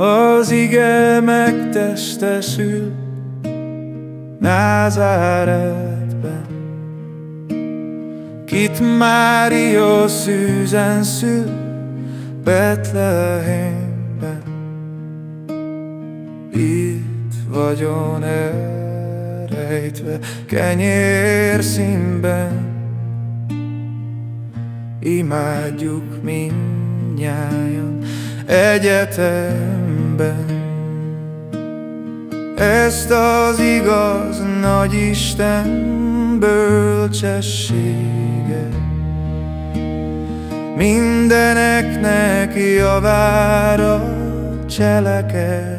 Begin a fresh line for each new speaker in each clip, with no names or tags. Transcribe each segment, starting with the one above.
Az ige megtestesül Názáretben. Kit Mária szűzen szül Betlehemben. Itt vagyon elrejtve Kenyér színben. Imádjuk mindnyájan egyetemben Ezt az igaz nagy Isten bölcsessége Mindeneknek javára cselekedte.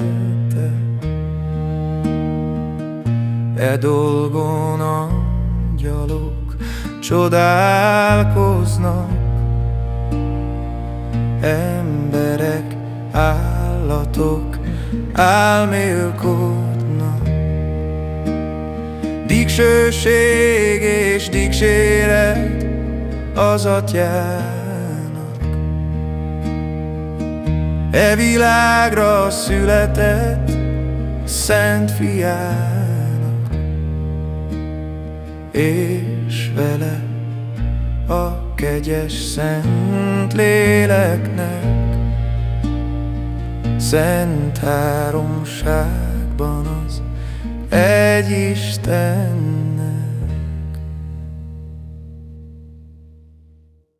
E dolgon angyalok csodálkoznak. Emberek, állatok álmélkodnak Dicsőség és dicséret az atyának E világra született szent fiának. És vele a kegyes szent léleknek Szent háromságban az egy Istennek